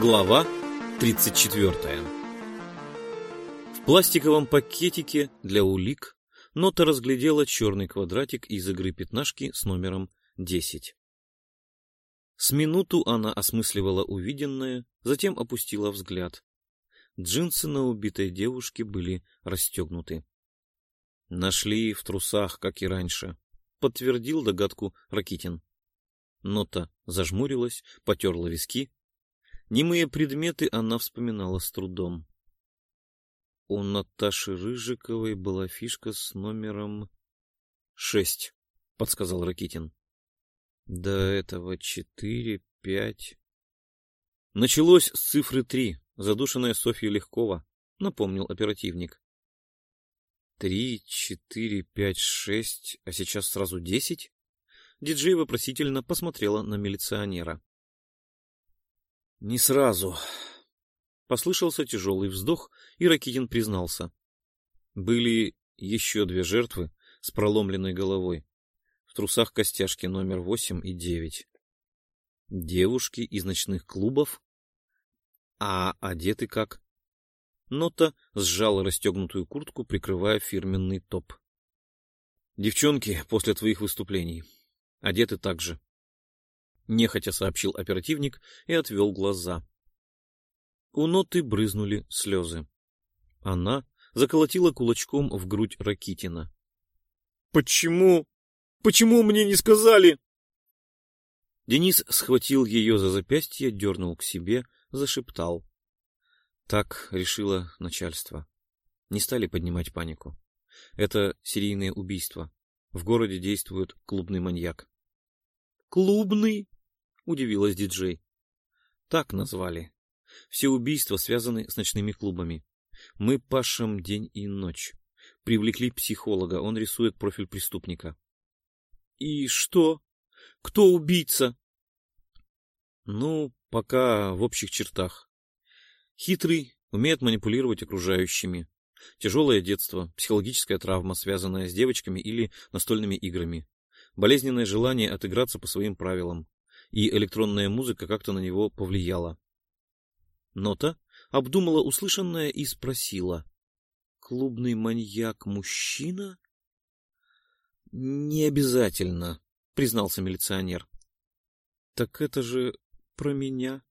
Глава 34 В пластиковом пакетике для улик Нота разглядела черный квадратик из игры пятнашки с номером 10. С минуту она осмысливала увиденное, затем опустила взгляд. Джинсы на убитой девушке были расстегнуты. Нашли в трусах, как и раньше, подтвердил догадку Ракитин. Нота зажмурилась, потерла виски Немые предметы она вспоминала с трудом. У Наташи Рыжиковой была фишка с номером шесть, подсказал Ракитин. До этого четыре, пять. Началось с цифры три, задушенная Софья Легкова, напомнил оперативник. Три, четыре, пять, шесть, а сейчас сразу десять? Диджей вопросительно посмотрела на милиционера. Не сразу. Послышался тяжелый вздох, и Ракитин признался. Были еще две жертвы с проломленной головой. В трусах костяшки номер восемь и девять. Девушки из ночных клубов? А одеты как? Нота сжала расстегнутую куртку, прикрывая фирменный топ. Девчонки после твоих выступлений. Одеты так же нехотя сообщил оперативник и отвел глаза. У ноты брызнули слезы. Она заколотила кулачком в грудь Ракитина. — Почему? Почему мне не сказали? Денис схватил ее за запястье, дернул к себе, зашептал. Так решило начальство. Не стали поднимать панику. Это серийное убийство. В городе действует клубный маньяк. — Клубный? Удивилась диджей. Так назвали. Все убийства связаны с ночными клубами. Мы пашем день и ночь. Привлекли психолога, он рисует профиль преступника. И что? Кто убийца? Ну, пока в общих чертах. Хитрый, умеет манипулировать окружающими. Тяжелое детство, психологическая травма, связанная с девочками или настольными играми. Болезненное желание отыграться по своим правилам и электронная музыка как-то на него повлияла. Нота обдумала услышанное и спросила. — Клубный маньяк мужчина? — Не обязательно, — признался милиционер. — Так это же про меня.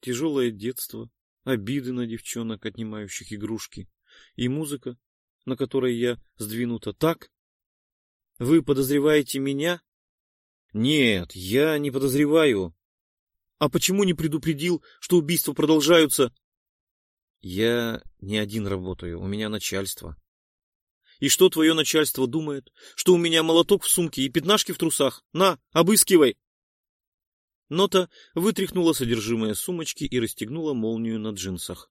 Тяжелое детство, обиды на девчонок, отнимающих игрушки, и музыка, на которой я сдвинута так? Вы подозреваете меня? Нет, я не подозреваю. А почему не предупредил, что убийства продолжаются? Я не один работаю, у меня начальство. И что твое начальство думает? Что у меня молоток в сумке и пятнашки в трусах? На, обыскивай! Нота вытряхнула содержимое сумочки и расстегнула молнию на джинсах.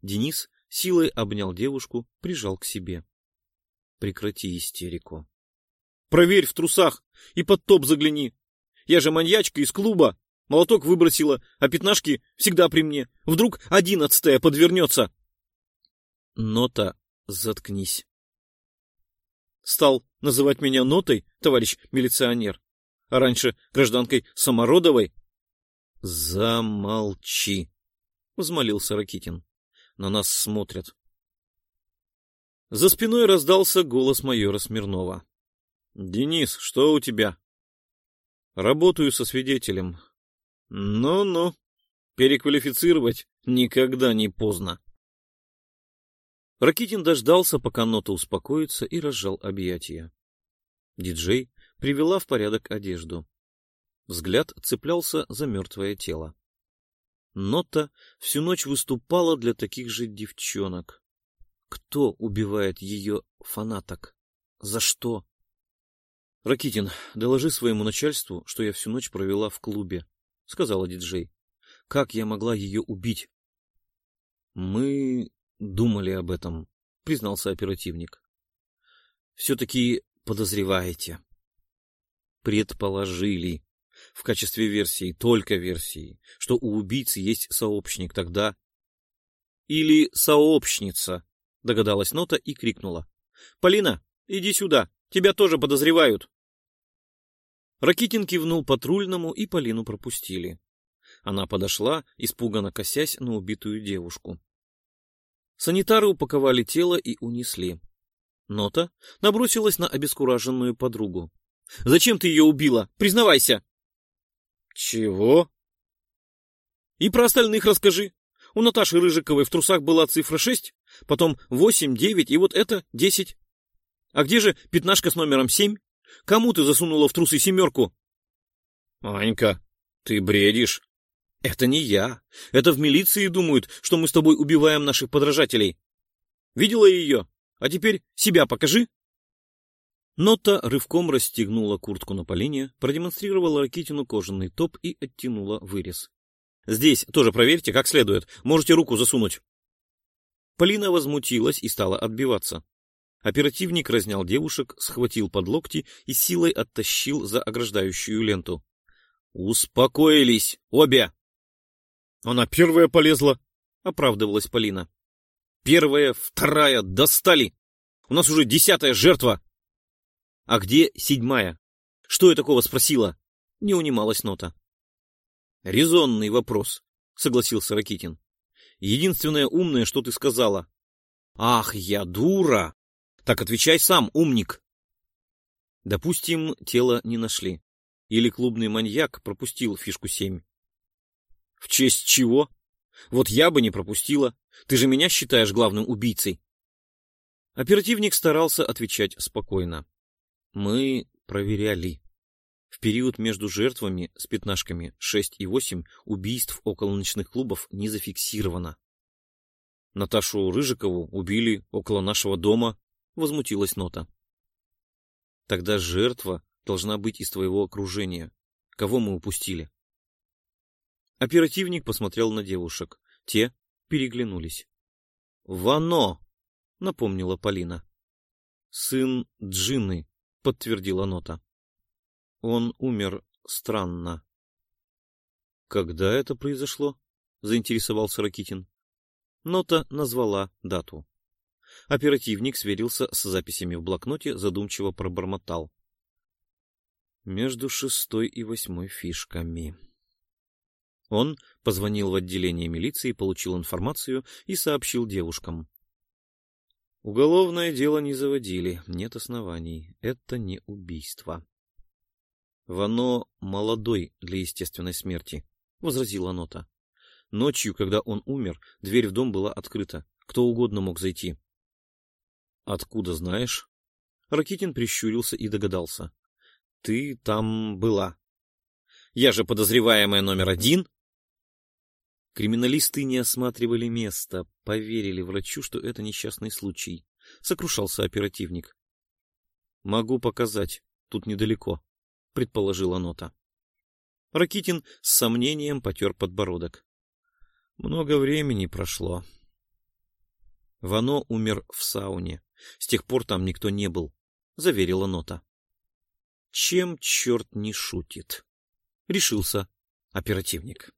Денис силой обнял девушку, прижал к себе. Прекрати истерику. Проверь в трусах и под топ загляни. Я же маньячка из клуба. Молоток выбросила, а пятнашки всегда при мне. Вдруг одиннадцатая подвернется. Нота, заткнись. Стал называть меня нотой, товарищ милиционер. А раньше гражданкой Самородовой. Замолчи, взмолился Ракитин. На нас смотрят. За спиной раздался голос майора Смирнова. Денис, что у тебя? Работаю со свидетелем. Ну-ну, переквалифицировать никогда не поздно. Ракитин дождался, пока нота успокоится, и разжал объятия. Диджей привела в порядок одежду. Взгляд цеплялся за мертвое тело. Нота всю ночь выступала для таких же девчонок. Кто убивает ее фанаток? За что? — Ракитин, доложи своему начальству, что я всю ночь провела в клубе, — сказала диджей. — Как я могла ее убить? — Мы думали об этом, — признался оперативник. — Все-таки подозреваете. — Предположили. В качестве версии, только версии, что у убийцы есть сообщник, тогда... — Или сообщница, — догадалась Нота и крикнула. — Полина, иди сюда, тебя тоже подозревают. Ракитин кивнул патрульному, и Полину пропустили. Она подошла, испуганно косясь на убитую девушку. Санитары упаковали тело и унесли. Нота набросилась на обескураженную подругу. — Зачем ты ее убила? Признавайся! — Чего? — И про остальных расскажи. У Наташи Рыжиковой в трусах была цифра шесть, потом восемь, девять, и вот это десять. А где же пятнашка с номером семь? Кому ты засунула в трусы семерку? — Анька, ты бредишь. — Это не я. Это в милиции думают, что мы с тобой убиваем наших подражателей. Видела ее? А теперь себя покажи. Нота рывком расстегнула куртку на Полине, продемонстрировала Ракитину кожаный топ и оттянула вырез. — Здесь тоже проверьте, как следует. Можете руку засунуть. Полина возмутилась и стала отбиваться. Оперативник разнял девушек, схватил под локти и силой оттащил за ограждающую ленту. — Успокоились, обе! — Она первая полезла, — оправдывалась Полина. — Первая, вторая, достали! У нас уже десятая жертва! — А где седьмая? Что я такого спросила? — не унималась нота. — Резонный вопрос, — согласился Ракитин. — Единственное умное, что ты сказала. — Ах, я дура! Так отвечай сам, умник. Допустим, тело не нашли. Или клубный маньяк пропустил фишку семь. В честь чего? Вот я бы не пропустила. Ты же меня считаешь главным убийцей. Оперативник старался отвечать спокойно. Мы проверяли. В период между жертвами с пятнашками 6 и 8 убийств около ночных клубов не зафиксировано. Наташу Рыжикову убили около нашего дома, возмутилась Нота. Тогда жертва должна быть из твоего окружения. Кого мы упустили? Оперативник посмотрел на девушек. Те переглянулись. «Вано!» — напомнила Полина. «Сын Джины», — подтвердила Нота. «Он умер странно». «Когда это произошло?» — заинтересовался Ракитин. Нота назвала дату. Оперативник сверился с записями в блокноте, задумчиво пробормотал. Между шестой и восьмой фишками. Он позвонил в отделение милиции, получил информацию и сообщил девушкам. Уголовное дело не заводили, нет оснований. Это не убийство. Вано молодой для естественной смерти, — возразила Нота. Ночью, когда он умер, дверь в дом была открыта. Кто угодно мог зайти. — Откуда знаешь? Ракитин прищурился и догадался. — Ты там была. — Я же подозреваемая номер один. Криминалисты не осматривали место, поверили врачу, что это несчастный случай. Сокрушался оперативник. — Могу показать, тут недалеко, — предположила нота. Ракитин с сомнением потер подбородок. Много времени прошло. Вано умер в сауне. С тех пор там никто не был, — заверила нота. Чем черт не шутит? Решился оперативник.